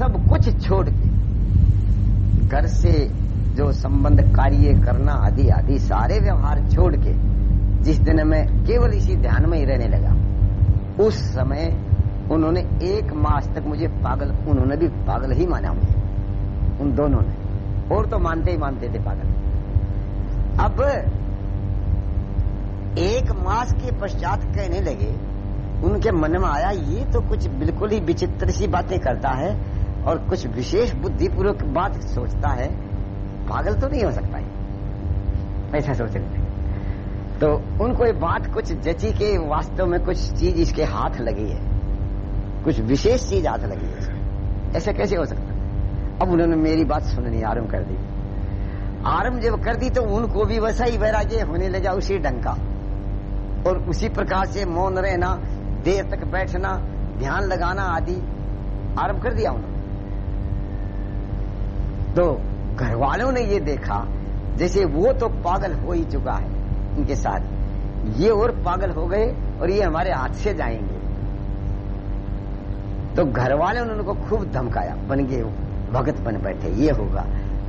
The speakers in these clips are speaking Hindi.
सब कुछ छोड़ के घर से जो संबंध कार्य करना आदि आदि सारे व्यवहार छोड़ के जिस दिन मैं केवल इसी ध्यान में ही रहने लगा, उस समय उन्होंने एक मास तक मुझे पागल, उन्होंने भी पागल ही माना मुझे, उन दोनों ने। और तो मानते ही मानते थे पागल। अब एक मास के पश्चात कहने लगे, उनके मन में आया, ये तो कुछ बिल्कुल ही विचित्र सी बातें करता है और कुछ विशेष बुद्धिपूर्वक बात सोचता है, पागल तो नहीं हो सकता है। ऐसा सोच रहे थे तो उनको ये बात कुछ जची के वास्तव में कुछ चीज़ इसके हाथ लगी है। कुछ विशेष चीज़ हाथ लगी है ऐसा कैसे हो सकता अब उन्होंने मेरी बात सुननी आरंभ कर दी। आरंभ जब कर दी तो उनको भी वैसा ही वैराग्य होने लगा उसी ढंग का और उसी प्रकार से मौन रहना, देर तक बैठना, ध्यान लगाना आदि आरंभ कर दिया उन्होंने। तो घर वालों ने ये देखा, जैसे वो तो पागल हो ही चुका है उनके साथ। ये और पागल हो गए और ये हमारे हाथ से जाएँगे। तो घर वाले ने उनको खूब धमकाया, बन गए भगत बन बैठे, ये होगा।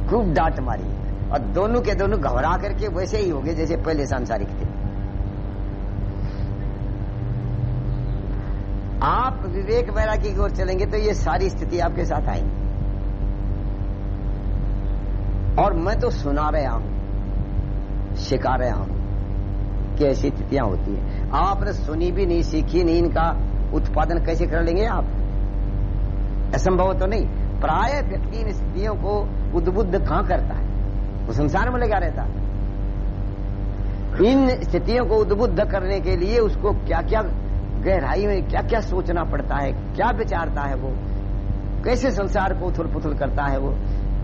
खूब डांट मारी और दोनों के दोनों घबरा करके वैसे ही हो गए, जैसे पहले सांसारिक थे। आप विवेक वैराग्य की ओर चलेंगे तो ये सारी स्थिति आपके साथ आएँगी। और मैं तो सुना रहा हूँ, सिखा रहा हूँ कि ऐसी स्थितियाँ होती है। आपने सुनी भी नहीं, सीखी नहीं, इनका उत्पादन कैसे कर लेंगे आप? असंभव तो नहीं। प्राय व्यक्ति इन स्थितियों को उद्बुद्ध कहाँ करता है? वो संसार में लगा रहता है। इन स्थितियों को उद्बुद्ध करने के लिए उसको क्या क्या गहराई में क्या क्या सोचना पड़ता है, क्या विचारता है वो? कैसे संसार को उथल पुथल करता है वो?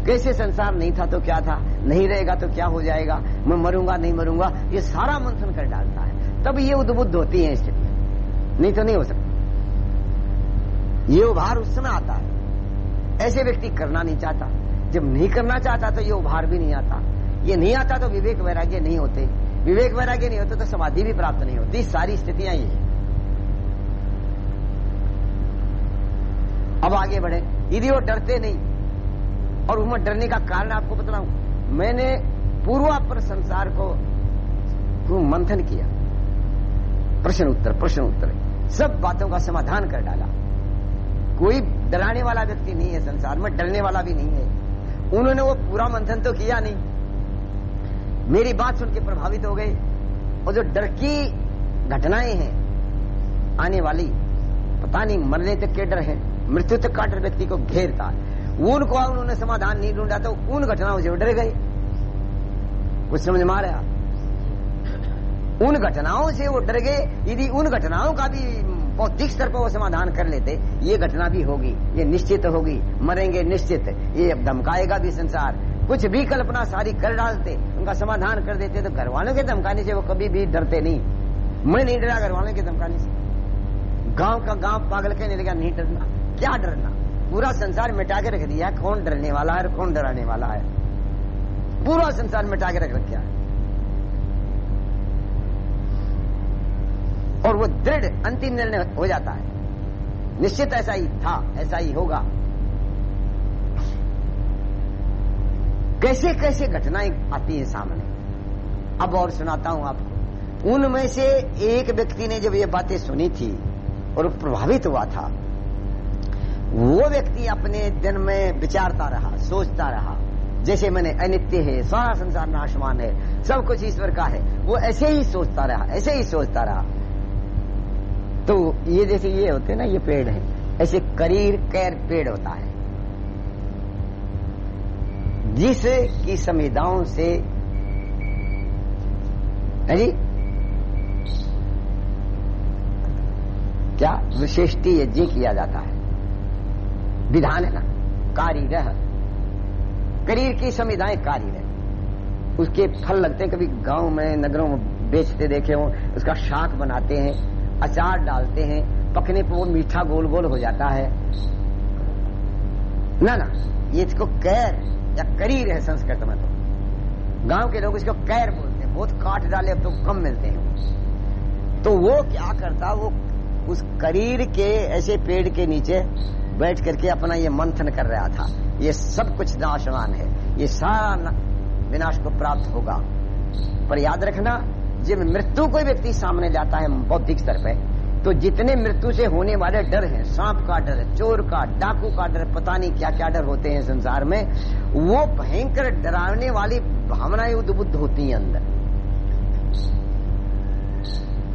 कैसे संसार नहीं था तो क्या था? नहीं रहेगा तो क्या हो जाएगा? मैं मरूँगा, नहीं मरूँगा? ये सारा मंथन कर डालता है। तब ये उद्बुद्ध होती है स्थिति। नहीं तो नहीं हो सकता। ये उभार उस समय आता है। ऐसे व्यक्ति करना नहीं चाहता। जब नहीं करना चाहता तो ये उभार भी नहीं आता। ये नहीं आता तो विवेक वैराग्य नहीं होते। विवेक वैराग्य नहीं होते तो समाधि भी प्राप्त नहीं होती। सारी स्थितियाँ ये अब आगे बढ़े। यदि वो डरते नहीं और उमर डरने का कारण आपको बतलाऊं मैंने पूर्वापर संसार को मंथन किया। प्रश्न उत्तर प्रश्न उत्तर। सब बातों का समाधान कर डाला। कोई डराने वाला व्यक्ति नहीं है संसार में, डरने वाला भी नहीं है। उन्होंने वो पूरा मंथन तो किया नहीं। मेरी बात सुन के प्रभावित हो गए। और जो डर की घटनाएँ हैं, आने वाली, पता नहीं मरने तक के डर है, मृत्यु तक का डर व्यक्ति को घेरता है। उनको उन्होंने समाधान नहीं ढूंढा तो उन घटनाओं से डर गए। कुछ समझ में आ रहा उन घटनाओं से वो डर गए। यदि उन घटनाओं का भी बौद्धिक स्तर पर वो समाधान कर लेते, ये घटना भी होगी, ये निश्चित होगी, मरेंगे निश्चित, ये अब धमकाएगा भी संसार। कुछ भी कल्पना सारी कर डालते, उनका समाधान कर देते तो घर वालों के धमकाने से वो कभी भी डरते नहीं। मैं नहीं डरा घर वालों के धमकाने से। गाँव का गाँव पागल कहने लगा, नहीं डरना, क्या डरना? पूरा संसार मिटा के रख दिया कौन डरने वाला है और कौन डराने वाला है? पूरा संसार मिटा के रख रखा है। और वो दृढ़, अंतिम निर्णय हो जाता है। निश्चित ऐसा ही था, ऐसा ही होगा। कैसे कैसे घटनाएँ आती है सामने? अब और सुनाता हूँ आपको। उनमें से एक व्यक्ति ने जब ये बातें सुनी थी और प्रभावित हुआ था वो व्यक्ति अपने दिन में विचारता रहा, सोचता रहा, जैसे मैंने अनित्य है, सारा संसार नाशमान है, सब कुछ ईश्वर का है, वो ऐसे ही सोचता रहा, ऐसे ही सोचता रहा। तो ये जैसे ये होते ना, ये पेड़ है, ऐसे करीर कैर पेड़ होता है। जिस की संविधाओं से जी? क्या विशेषती यज्ञ किया जाता है? विधान है ना? कारी रह करीर की संविधाएँ कारी रह उसके फल लगते हैं, कभी गाँव में, नगरों में बेचते देखे हो, उसका शाक बनाते हैं, अचार डालते हैं, पकने पर वो मीठा गोल गोल हो जाता है। ना ना, ये इसको कैर या करीर है संस्कृत में तो। गाँव के लोग इसको कैर बोलते हैं, बहुत काट डाले अब तो कम मिलते हैं। तो वो क्या करता, वो उस करीर के ऐसे पेड़ के नीचे बैठ करके अपना ये मंथन कर रहा था। ये सब कुछ नाशवान है। ये सारा विनाश को प्राप्त होगा। पर याद रखना जब मृत्यु कोई व्यक्ति सामने जाता है बौद्धिक स्तर पर तो जितने मृत्यु से होने वाले डर हैं, सांप का डर, चोर का, डाकू का डर, पता नहीं क्या क्या डर होते हैं संसार में, वो भयंकर डरावने वाली भावनाएँ उद्बुद्ध होती हैं अंदर।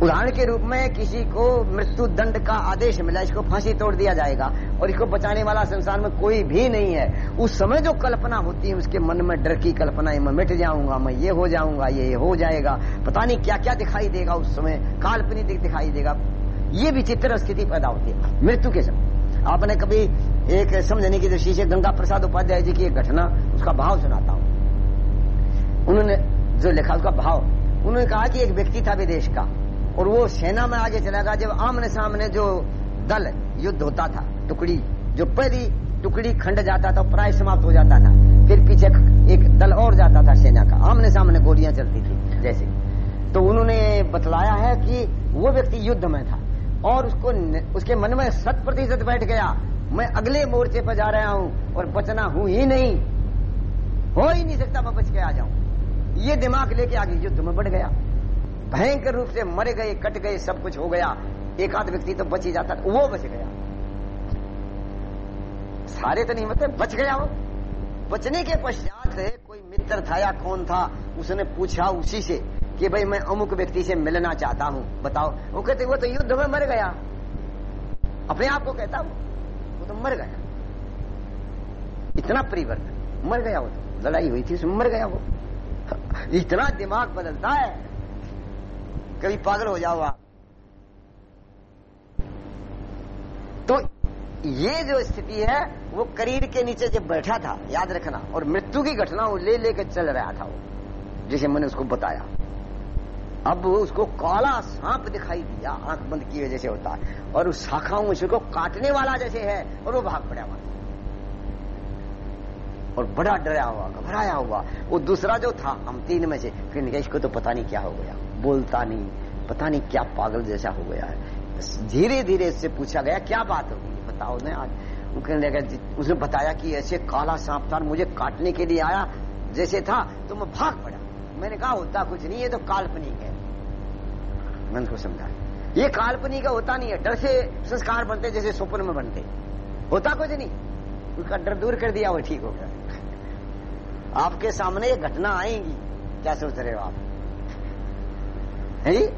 उदाहरण के रूप में किसी को मृत्यु दंड का आदेश मिला, इसको फांसी तोड़ दिया जाएगा और इसको बचाने वाला संसार में कोई भी नहीं है। उस समय जो कल्पना होती है, उसके मन में डर की कल्पना मैं मिट जाऊँगा, मैं ये हो जाऊँगा, ये हो जाएगा। पता नहीं क्या क्या दिखाई देगा उस समय, काल्पनिक दिखाई देगा। ये विचित्र स्थिति पैदा होती है, मृत्यु के समय। आपने कभी एक समझने की दृष्टि से गंगा प्रसाद उपाध्याय जी की एक घटना उसका भाव सुनाता हूँ। उन्होंने जो लिखा उसका भाव, उन्होंने कहा कि एक व्यक्ति था विदेश का। और वो सेना में आगे चला गया जब आमने सामने जो दल युद्ध होता था, टुकड़ी, जो पहली टुकड़ी खंड जाता था प्राय समाप्त हो जाता था, फिर पीछे एक दल और जाता था सेना का। आमने सामने गोलियाँ चलती थी, जैसे। तो उन्होंने बतलाया है कि वो व्यक्ति युद्ध में था और उसको उसके मन में शत प्रतिशत बैठ गया, मैं अगले मोर्चे पर जा रहा हूँ और बचना हूँ ही नहीं। हो ही नहीं सकता, मैं बच के आ जाऊँ। ये दिमाग लेके आगे युद्ध में बढ़ गया। भयंकर रूप से मरे गए, कट गए, सब कुछ हो गया। एक आध व्यक्ति तो बच ही जाता, वो बच गया। सारे तो नहीं मतलब बच गया वो। बचने के पश्चात कोई मित्र था या कौन था, उसने पूछा उसी से कि भाई मैं अमुक व्यक्ति से मिलना चाहता हूँ, बताओ। वो कहते, वो तो युद्ध में मर गया। अपने आप को कहता वो वो तो मर गया। इतना परिवर्तन, मर गया वो तो। लड़ाई हुई थी, उसमें मर गया वो। इतना दिमाग बदलता है। कभी पागल हो जाओ आप। तो ये जो स्थिति है, वो करीर के नीचे जब बैठा था, याद रखना, और मृत्यु की घटना वो ले लेकर चल रहा था वो, जैसे मैंने उसको बताया। अब उसको काला सांप दिखाई दिया, आँख बंद किए जैसे होता है, और उस शाखाओं में उसको काटने वाला जैसे है, और वो भाग पड़ा वहाँ और बड़ा डरा हुआ, घबराया हुआ। वो दूसरा जो था, हम तीन में से, फिर इसको तो पता नहीं क्या हो गया। बोलता नहीं। पता नहीं क्या पागल जैसा हो गया है। धीरे धीरे इससे पूछा गया, क्या बात होगी बताओ ने आज कहने लगा उसने बताया कि ऐसे काला सांप था मुझे काटने के लिए आया जैसे था तो मैं भाग पड़ा। मैंने कहा, होता कुछ नहीं है तो काल्पनिक है। मैंने उसको समझाया, ये काल्पनिक का होता नहीं है। डर से संस्कार बनते जैसे स्वप्न में बनते होता कुछ नहीं। उसका डर दूर कर दिया, वो ठीक हो गया। आपके सामने ये घटना आएगी। क्या सोच रहे हो आप? है जी?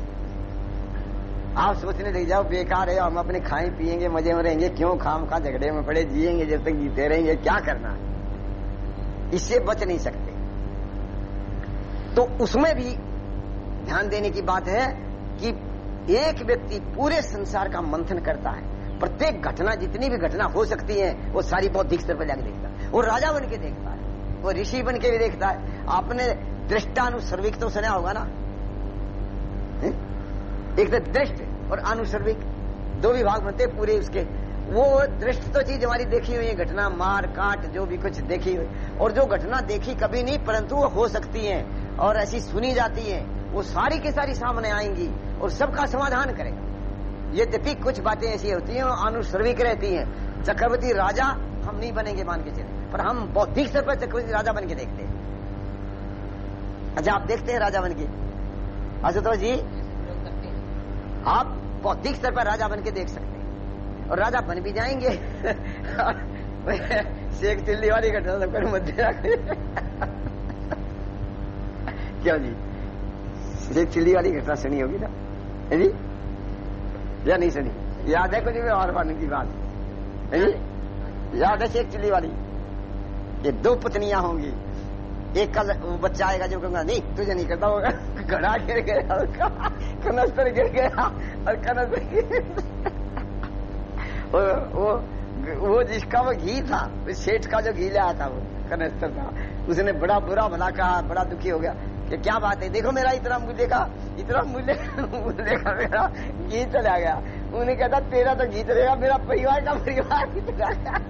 आप सोचने लग जाओ, बेकार है, हम अपने खाए, पिएँगे, मज़े में रहेंगे, क्यों खाम खा झगड़े में पड़े, जिएँगे, जब तक जीते रहेंगे, क्या करना है? इससे बच नहीं सकते। तो उसमें भी ध्यान देने की बात है कि एक व्यक्ति पूरे संसार का मंथन करता है। प्रत्येक घटना, जितनी भी घटना हो सकती है, वो सारी बौद्धिक स्तर पर जाकर देखता है। वो राजा बन के देखता है। वो ऋषि बन के भी देखता है। आपने दृष्टानुसर्विक तो सुना होगा ना? एक तो दृष्ट और अनुसर्विक दो विभाग बनते पूरे उसके। वो दृष्ट तो चीज़ हमारी देखी हुई है, घटना, मार, काट, जो भी कुछ देखी हुई। और जो घटना देखी कभी नहीं, परंतु वो हो सकती है। और ऐसी सुनी जाती है। वो सारी की सारी सामने आएँगी और सबका समाधान करेगा। यद्यपि कुछ बातें ऐसी होती हैं अनुसर्विक रहती हैं। चक्रवर्ती राजा हम नहीं बनेंगे मान के चले। पर हम बौद्धिक स्तर पर चक्रवर्ती राजा बन के देखते हैं। अच्छा आप देखते हैं राजा बन के। आशुतोष जी, आप बौद्धिक स्तर पर राजा बन के देख सकते हैं। और राजा बन भी जाएँगे। शेख दिल्ली वाली घटना सबको मध्य क्यों जी? शेख चिल्ली वाली घटना सुनी होगी ना? है जी? या नहीं सुनी? याद है कुछ भी? और मानने की बात। है जी? याद है शेख चिल्ली वाली ये दो पत्नियाँ होंगी। एक का बच्चा आएगा जो कहूँगा नहीं तुझे नहीं करता होगा। घड़ा गिर गया कनस्तर गिर गया और कनस्तर गिर वो, वो वो जिसका वो घी था सेठ का जो घी ले आया था वो कनस्तर था। उसने बड़ा बुरा भला कहा बड़ा दुखी हो गया कि क्या बात है देखो मेरा इतना मूल्य का इतना मूल्य मूल्य का मेरा घी चला गया। उन्हें कहता तेरा तो घी चलेगा मेरा परिवार का परिवार ही चला गया।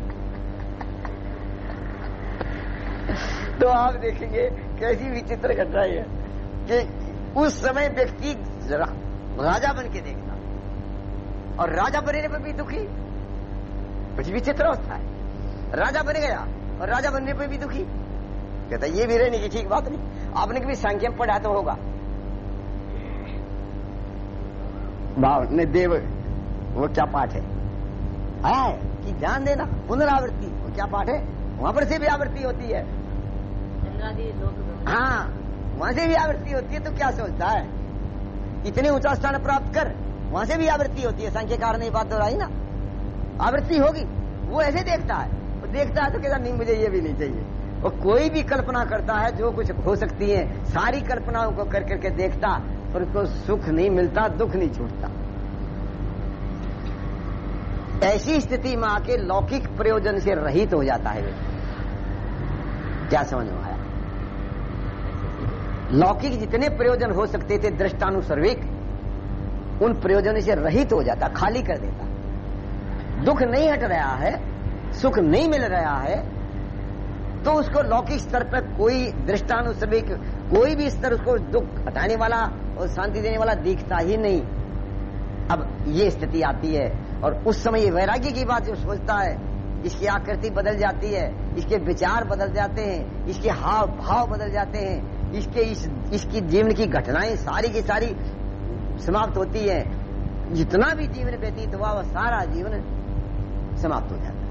तो आप देखेंगे कैसी विचित्र घटना है कि उस समय व्यक्ति राजा बन के देखता और राजा बनने पर भी दुखी। कुछ विचित्र अवस्था है। राजा बन गया और राजा बनने पर भी दुखी। कहता, ये भी रहने की ठीक बात नहीं। आपने कभी संख्या पढ़ा तो होगा। भाव ने देव, वो क्या पाठ है? है, कि ध्यान देना, पुनरावृत्ति, वो क्या पाठ है? वहाँ पर से भी आवृत्ति होती है। हाँ। वहाँ से भी आवृत्ति होती है तो क्या सोचता है? इतने ऊँचा स्थान प्राप्त कर, वहाँ से भी आवृत्ति होती है, संख्याकार ने बात दोहराई ना? आवृत्ति होगी, वो ऐसे देखता है। वो देखता है तो कहता नहीं, मुझे ये भी नहीं चाहिए। वो कोई भी कल्पना करता है, जो कुछ हो सकती है, सारी कल्पनाओं को कर करके देखता, पर उसको सुख नहीं मिलता, दुख नहीं छूटता। ऐसी स्थिति में आके लौकिक प्रयोजन से रहित हो जाता है। क्या समझ में लौकिक जितने प्रयोजन हो सकते थे दृष्टानुसर्विक उन प्रयोजन से रहित हो जाता, खाली कर देता। दुख नहीं हट रहा है, सुख नहीं मिल रहा है तो उसको लौकिक स्तर पर कोई दृष्टानुसर्विक कोई भी स्तर उसको दुख हटाने वाला और शांति देने वाला दिखता ही नहीं। अब ये स्थिति आती है, और उस समय ये वैराग्य की बात जो सोचता है, इसकी आकृति बदल जाती है, इसके विचार बदल जाते हैं, इसके हाव भाव बदल जाते हैं इसके इस, इसकी जीवन की घटनाएँ सारी की सारी समाप्त होती है। जितना भी जीवन व्यतीत हुआ, वह सारा जीवन समाप्त हो जाता है।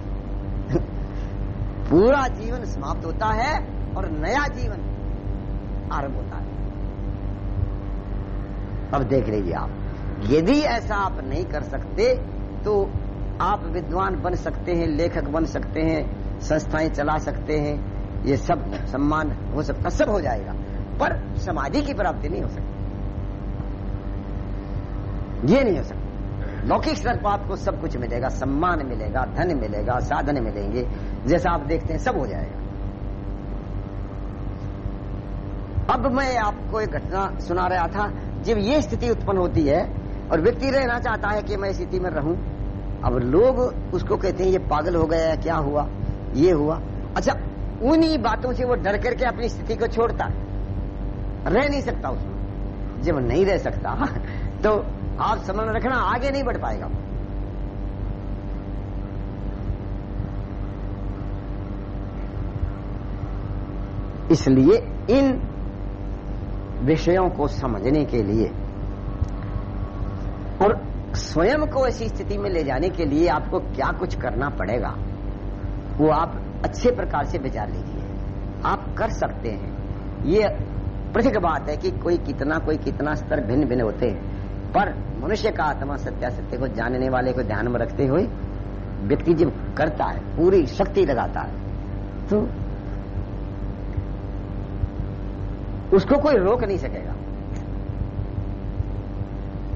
पूरा जीवन समाप्त होता है और नया जीवन आरंभ होता है। अब देख लीजिए आप, यदि ऐसा आप नहीं कर सकते तो आप विद्वान बन सकते हैं, लेखक बन सकते हैं, संस्थाएँ चला सकते हैं, ये सब सम्मान हो सकता, सब हो जाएगा। पर समाधि की प्राप्ति नहीं हो सकती। ये नहीं हो सकता। लौकिक स्तर पर आपको सब कुछ मिलेगा, सम्मान मिलेगा, धन मिलेगा, साधन मिलेंगे, जैसा आप देखते हैं, सब हो जाएगा। अब मैं आपको एक घटना सुना रहा था, जब ये स्थिति उत्पन्न होती है और व्यक्ति रहना चाहता है कि मैं स्थिति में रहूँ, अब लोग उसको कहते हैं, ये पागल हो गया क्या हुआ? ये हुआ? अच्छा उन्हीं बातों से वो डर करके अपनी स्थिति को छोड़ता है। रह नहीं सकता उसमें। जब नहीं रह सकता तो आप समझ रखना आगे नहीं बढ़ पाएगा। इसलिए इन विषयों को समझने के लिए और स्वयं को ऐसी स्थिति में ले जाने के लिए आपको क्या कुछ करना पड़ेगा, वो आप अच्छे प्रकार से विचार लीजिए। आप कर सकते हैं। ये पृथक बात है कि कोई कितना कोई कितना स्तर भिन्न भिन्न होते हैं। पर मनुष्य का आत्मा सत्यासत्य को जानने वाले को ध्यान में रखते हुए व्यक्ति जब करता है, पूरी शक्ति लगाता है तो उसको कोई रोक नहीं सकेगा।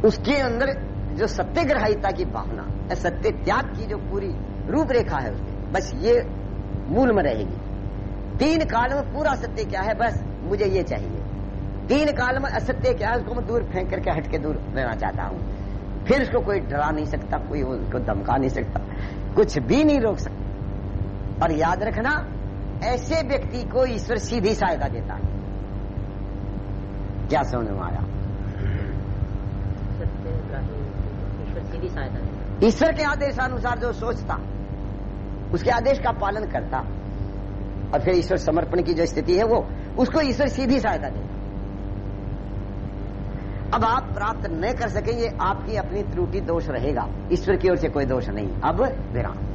उसके अंदर जो सत्यग्रहिता की भावना सत्य त्याग की जो पूरी रूपरेखा है उसकी, बस ये मूल में रहेगी। तीन काल में पूरा सत्य क्या है? बस मुझे ये चाहिए। तीन काल में असत्य क्या है, उसको मैं दूर फेंक करके हट के दूर रहना चाहता हूँ। फिर उसको कोई डरा नहीं सकता, कोई उसको धमका नहीं सकता। कुछ भी नहीं रोक सकता। और याद रखना, ऐसे व्यक्ति को ईश्वर सीधी सहायता देता है। क्या समझ में आया ईश्वर के आदेशानुसार जो सोचता, उसके आदेश का पालन करता, और फिर ईश्वर समर्पण की जो स्थिति है वो, उसको ईश्वर सीधी सहायता देता। अब आप प्राप्त न कर सकेंगे आपकी अपनी त्रुटि, दोष रहेगा। ईश्वर की ओर से कोई दोष नहीं। अब विराम।